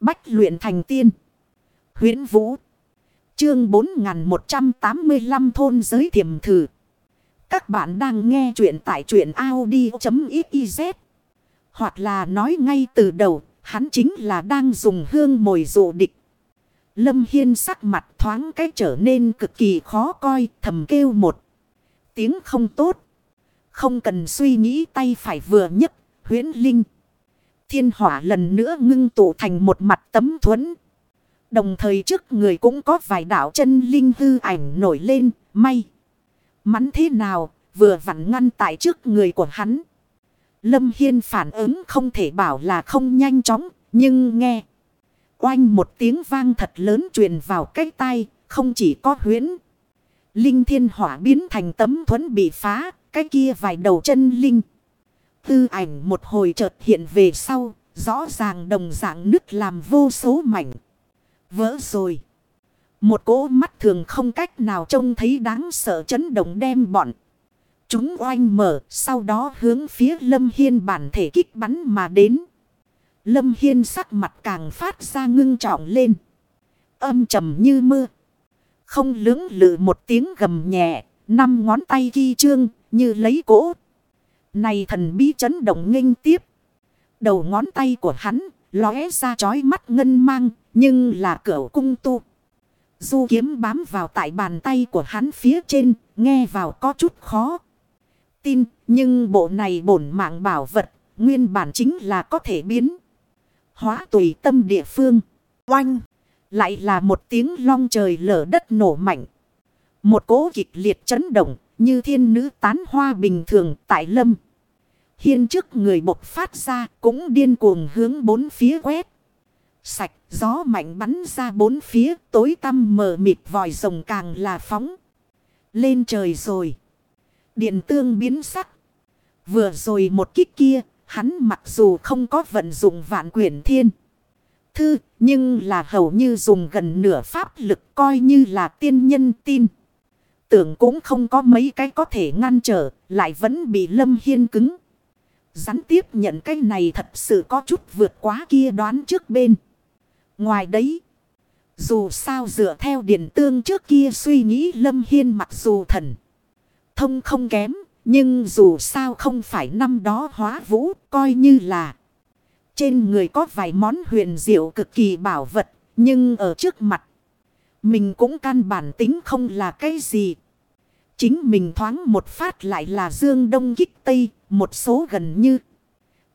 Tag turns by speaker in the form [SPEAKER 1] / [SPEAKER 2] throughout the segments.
[SPEAKER 1] Bách luyện thành tiên. huyễn Vũ. Chương 4185 thôn giới thiểm thử. Các bạn đang nghe truyện tại truyện Audi.xyz. Hoặc là nói ngay từ đầu, hắn chính là đang dùng hương mồi dụ địch. Lâm Hiên sắc mặt thoáng cái trở nên cực kỳ khó coi, thầm kêu một. Tiếng không tốt. Không cần suy nghĩ tay phải vừa nhất, huyến linh. Thiên hỏa lần nữa ngưng tụ thành một mặt tấm thuẫn. Đồng thời trước người cũng có vài đạo chân linh hư ảnh nổi lên, may. Mắn thế nào, vừa vặn ngăn tại trước người của hắn. Lâm Hiên phản ứng không thể bảo là không nhanh chóng, nhưng nghe. Oanh một tiếng vang thật lớn truyền vào cái tay, không chỉ có huyến. Linh thiên hỏa biến thành tấm thuẫn bị phá, cái kia vài đầu chân linh. Tư ảnh một hồi chợt hiện về sau, rõ ràng đồng dạng nứt làm vô số mảnh. Vỡ rồi. Một cỗ mắt thường không cách nào trông thấy đáng sợ chấn động đem bọn. Chúng oanh mở, sau đó hướng phía Lâm Hiên bản thể kích bắn mà đến. Lâm Hiên sắc mặt càng phát ra ngưng trọng lên. Âm trầm như mưa. Không lưỡng lự một tiếng gầm nhẹ, năm ngón tay ghi trương, như lấy cỗ. Này thần bí chấn động nghênh tiếp. Đầu ngón tay của hắn lóe ra chói mắt ngân mang. Nhưng là cửa cung tu. Du kiếm bám vào tại bàn tay của hắn phía trên. Nghe vào có chút khó. Tin, nhưng bộ này bổn mạng bảo vật. Nguyên bản chính là có thể biến. Hóa tùy tâm địa phương. Oanh. Lại là một tiếng long trời lở đất nổ mạnh. Một cố kịch liệt chấn động như thiên nữ tán hoa bình thường tại lâm. Hiên trước người bộc phát ra cũng điên cuồng hướng bốn phía quét. Sạch, gió mạnh bắn ra bốn phía, tối tăm mờ mịt vòi rồng càng là phóng. Lên trời rồi. Điện tương biến sắc. Vừa rồi một kích kia, hắn mặc dù không có vận dụng vạn quyển thiên. Thư, nhưng là hầu như dùng gần nửa pháp lực coi như là tiên nhân tin tưởng cũng không có mấy cái có thể ngăn trở, lại vẫn bị Lâm Hiên cứng. Rắn tiếp nhận cái này thật sự có chút vượt quá kia đoán trước bên. Ngoài đấy, dù sao dựa theo điện tương trước kia suy nghĩ Lâm Hiên mặc dù thần thông không kém, nhưng dù sao không phải năm đó hóa vũ coi như là trên người có vài món huyền diệu cực kỳ bảo vật, nhưng ở trước mặt mình cũng căn bản tính không là cái gì. Chính mình thoáng một phát lại là dương đông kích tây, một số gần như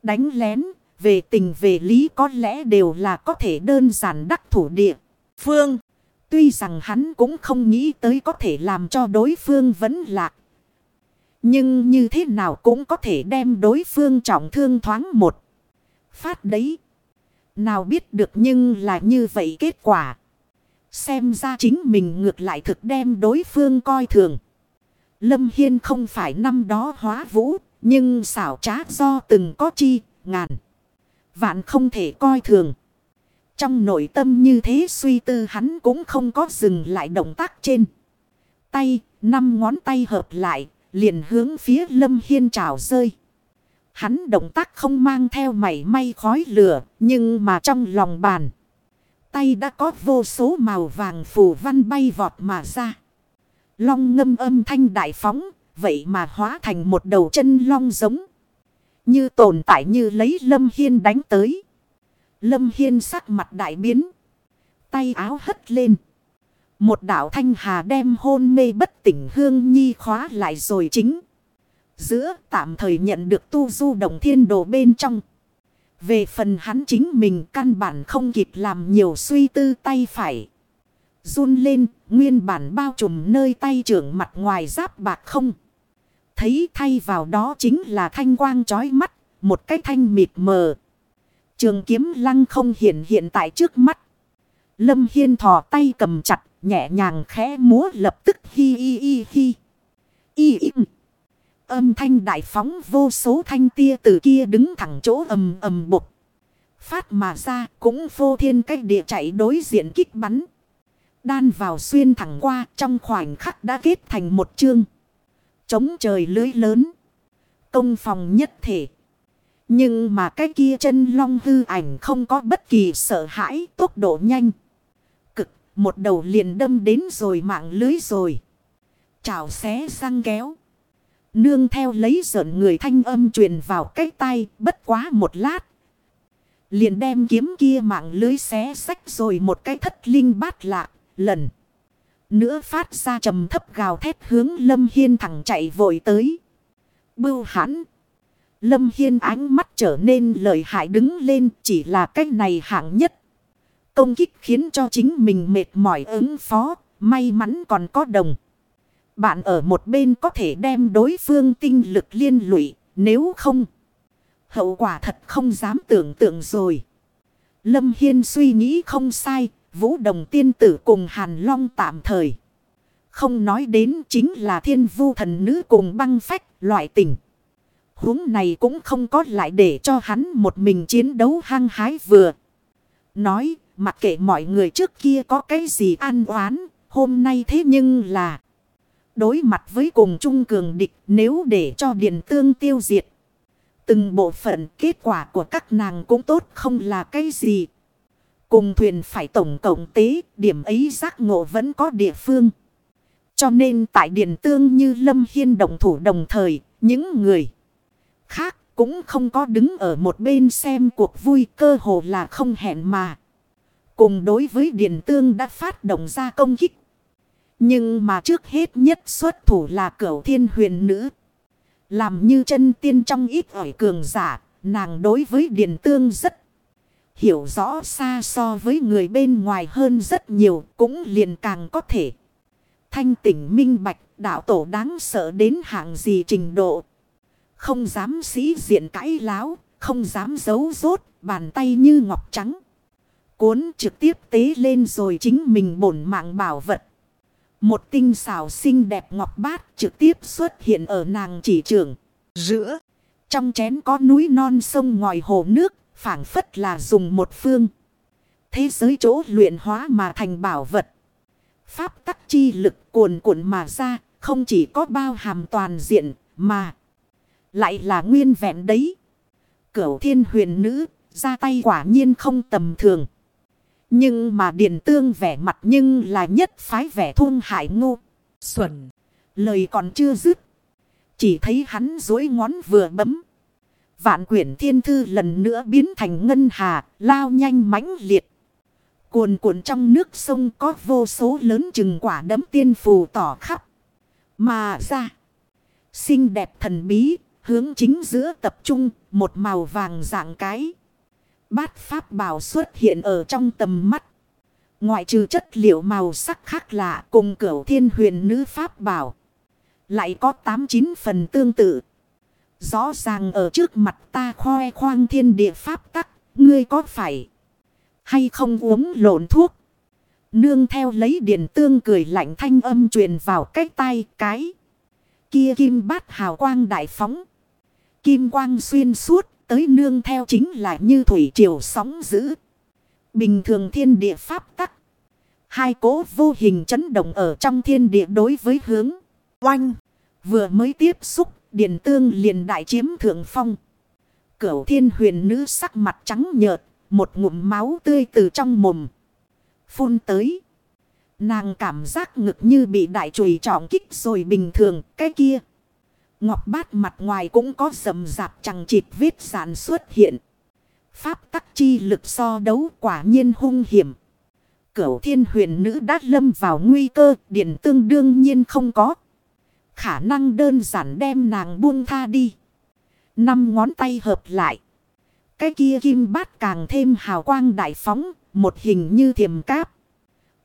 [SPEAKER 1] đánh lén, về tình về lý có lẽ đều là có thể đơn giản đắc thủ địa. Phương, tuy rằng hắn cũng không nghĩ tới có thể làm cho đối phương vẫn lạc. Nhưng như thế nào cũng có thể đem đối phương trọng thương thoáng một. Phát đấy. Nào biết được nhưng là như vậy kết quả. Xem ra chính mình ngược lại thực đem đối phương coi thường. Lâm Hiên không phải năm đó hóa vũ, nhưng xảo trá do từng có chi, ngàn. Vạn không thể coi thường. Trong nội tâm như thế suy tư hắn cũng không có dừng lại động tác trên. Tay, năm ngón tay hợp lại, liền hướng phía Lâm Hiên trào rơi. Hắn động tác không mang theo mảy may khói lửa, nhưng mà trong lòng bàn. Tay đã có vô số màu vàng phù văn bay vọt mà ra. Long ngâm âm thanh đại phóng, vậy mà hóa thành một đầu chân long giống. Như tồn tại như lấy Lâm Hiên đánh tới. Lâm Hiên sắc mặt đại biến. Tay áo hất lên. Một đạo thanh hà đem hôn mê bất tỉnh hương nhi khóa lại rồi chính. Giữa tạm thời nhận được tu du đồng thiên đồ bên trong. Về phần hắn chính mình căn bản không kịp làm nhiều suy tư tay phải. Run lên, nguyên bản bao trùm nơi tay trưởng mặt ngoài giáp bạc không. Thấy thay vào đó chính là thanh quang chói mắt, một cái thanh mịt mờ. Trường kiếm lăng không hiện hiện tại trước mắt. Lâm Hiên thò tay cầm chặt, nhẹ nhàng khẽ múa lập tức hi hi hi hi. Y y. Âm thanh đại phóng vô số thanh tia từ kia đứng thẳng chỗ ầm ầm bục. Phát mà ra cũng vô thiên cách địa chạy đối diện kích bắn. Đan vào xuyên thẳng qua, trong khoảnh khắc đã kết thành một chương. Chống trời lưới lớn. Công phòng nhất thể. Nhưng mà cái kia chân long hư ảnh không có bất kỳ sợ hãi, tốc độ nhanh. Cực, một đầu liền đâm đến rồi mạng lưới rồi. Chào xé răng kéo. Nương theo lấy giận người thanh âm truyền vào cái tay bất quá một lát. Liền đem kiếm kia mạng lưới xé sách rồi một cái thất linh bát lạc lần. Nữa phát ra trầm thấp gào thét hướng Lâm Hiên thẳng chạy vội tới. Bưu hãn. Lâm Hiên ánh mắt trở nên lợi hại đứng lên chỉ là cách này hạng nhất. Công kích khiến cho chính mình mệt mỏi ứng phó, may mắn còn có đồng. Bạn ở một bên có thể đem đối phương tinh lực liên lụy, nếu không. Hậu quả thật không dám tưởng tượng rồi. Lâm Hiên suy nghĩ không sai, Vũ Đồng Tiên Tử cùng Hàn Long tạm thời. Không nói đến chính là thiên vu thần nữ cùng băng phách loại tình huống này cũng không có lại để cho hắn một mình chiến đấu hăng hái vừa. Nói, mặc kệ mọi người trước kia có cái gì an oán, hôm nay thế nhưng là đối mặt với cùng chung cường địch nếu để cho điện tương tiêu diệt. Từng bộ phận kết quả của các nàng cũng tốt không là cái gì. Cùng thuyền phải tổng cộng tế, điểm ấy giác ngộ vẫn có địa phương. Cho nên tại điện tương như Lâm Hiên đồng thủ đồng thời, những người khác cũng không có đứng ở một bên xem cuộc vui cơ hồ là không hẹn mà. Cùng đối với Điền Tương đã phát động ra công kích. Nhưng mà trước hết nhất xuất thủ là cửu thiên huyền nữ. Làm như chân tiên trong ít ỏi cường giả, nàng đối với Điền Tương rất hiểu rõ xa so với người bên ngoài hơn rất nhiều, cũng liền càng có thể. Thanh tỉnh minh bạch, đạo tổ đáng sợ đến hạng gì trình độ. Không dám sĩ diện cãi láo, không dám giấu rốt, bàn tay như ngọc trắng. Cuốn trực tiếp tế lên rồi chính mình bổn mạng bảo vật. Một tinh xảo xinh đẹp ngọc bát trực tiếp xuất hiện ở nàng chỉ trường. Giữa, trong chén có núi non sông ngòi hồ nước, phảng phất là dùng một phương. Thế giới chỗ luyện hóa mà thành bảo vật. Pháp tắc chi lực cuồn cuộn mà ra, không chỉ có bao hàm toàn diện, mà... Lại là nguyên vẹn đấy. Cửu thiên huyền nữ, ra tay quả nhiên không tầm thường. Nhưng mà điền tương vẻ mặt nhưng là nhất phái vẻ thun hại ngu. Xuẩn. Lời còn chưa dứt. Chỉ thấy hắn dối ngón vừa bấm. Vạn quyển thiên thư lần nữa biến thành ngân hà, lao nhanh mãnh liệt. Cuồn cuộn trong nước sông có vô số lớn chừng quả đấm tiên phù tỏ khắp. Mà ra. Xinh đẹp thần bí, Hướng chính giữa tập trung một màu vàng dạng cái. Bát pháp bảo xuất hiện ở trong tầm mắt. Ngoại trừ chất liệu màu sắc khác lạ cùng cửu thiên huyền nữ pháp bảo. Lại có 89 phần tương tự. Rõ ràng ở trước mặt ta khoe khoang thiên địa pháp tắc. Ngươi có phải hay không uống lộn thuốc? Nương theo lấy điện tương cười lạnh thanh âm truyền vào cái tay cái. Kia kim bát hào quang đại phóng. Kim quang xuyên suốt, tới nương theo chính là như thủy triều sóng dữ. Bình thường thiên địa pháp tắc. Hai cố vô hình chấn động ở trong thiên địa đối với hướng. Oanh. Vừa mới tiếp xúc. Điện tương liền đại chiếm thượng phong. Cửu thiên huyền nữ sắc mặt trắng nhợt. Một ngụm máu tươi từ trong mồm. Phun tới. Nàng cảm giác ngực như bị đại chùy trọng kích rồi bình thường. Cái kia. Ngọc bát mặt ngoài cũng có sầm rạp chẳng chịt vết sản xuất hiện. Pháp tắc chi lực so đấu quả nhiên hung hiểm. Cửu thiên huyền nữ đã lâm vào nguy cơ, điện tương đương nhiên không có. Khả năng đơn giản đem nàng buông tha đi. Năm ngón tay hợp lại. Cái kia kim bát càng thêm hào quang đại phóng. Một hình như thiềm cáp.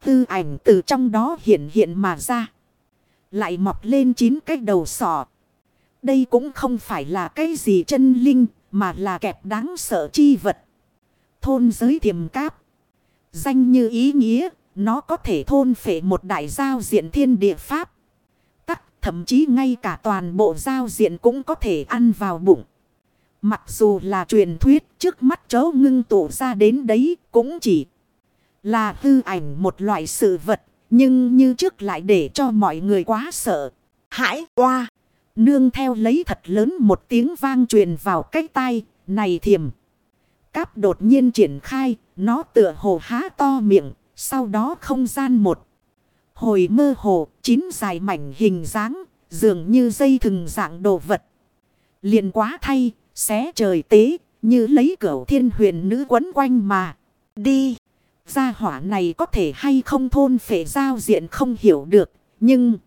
[SPEAKER 1] Tư ảnh từ trong đó hiện hiện mà ra. Lại mọc lên chín cái đầu sọ. Đây cũng không phải là cái gì chân linh, mà là kẹp đáng sợ chi vật. Thôn giới thiềm cáp. Danh như ý nghĩa, nó có thể thôn phệ một đại giao diện thiên địa pháp. Thậm chí ngay cả toàn bộ giao diện cũng có thể ăn vào bụng. Mặc dù là truyền thuyết trước mắt chớ ngưng tụ ra đến đấy cũng chỉ là hư ảnh một loại sự vật. Nhưng như trước lại để cho mọi người quá sợ. Hãi qua! Nương theo lấy thật lớn một tiếng vang truyền vào cái tai, Này thiềm. Cáp đột nhiên triển khai. Nó tựa hồ há to miệng. Sau đó không gian một. Hồi mơ hồ. Chín dài mảnh hình dáng. Dường như dây thừng dạng đồ vật. liền quá thay. Xé trời tế. Như lấy cửu thiên huyền nữ quấn quanh mà. Đi. Gia hỏa này có thể hay không thôn phệ giao diện không hiểu được. Nhưng.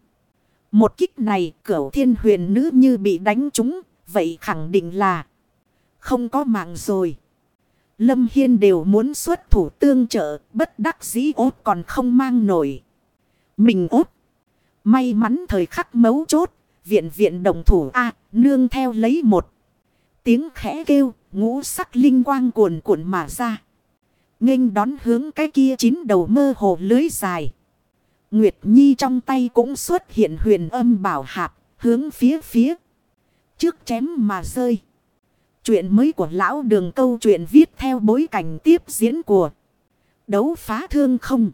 [SPEAKER 1] Một kích này cửu thiên huyền nữ như bị đánh trúng. Vậy khẳng định là. Không có mạng rồi. Lâm Hiên đều muốn xuất thủ tương trợ. Bất đắc dĩ ốt còn không mang nổi. Mình út May mắn thời khắc mấu chốt. Viện viện đồng thủ A nương theo lấy một. Tiếng khẽ kêu. Ngũ sắc linh quang cuồn cuộn mà ra nghênh đón hướng cái kia chín đầu mơ hồ lưới dài. Nguyệt Nhi trong tay cũng xuất hiện huyền âm bảo hạp, hướng phía phía. Trước chém mà rơi. Chuyện mới của lão đường câu chuyện viết theo bối cảnh tiếp diễn của đấu phá thương không.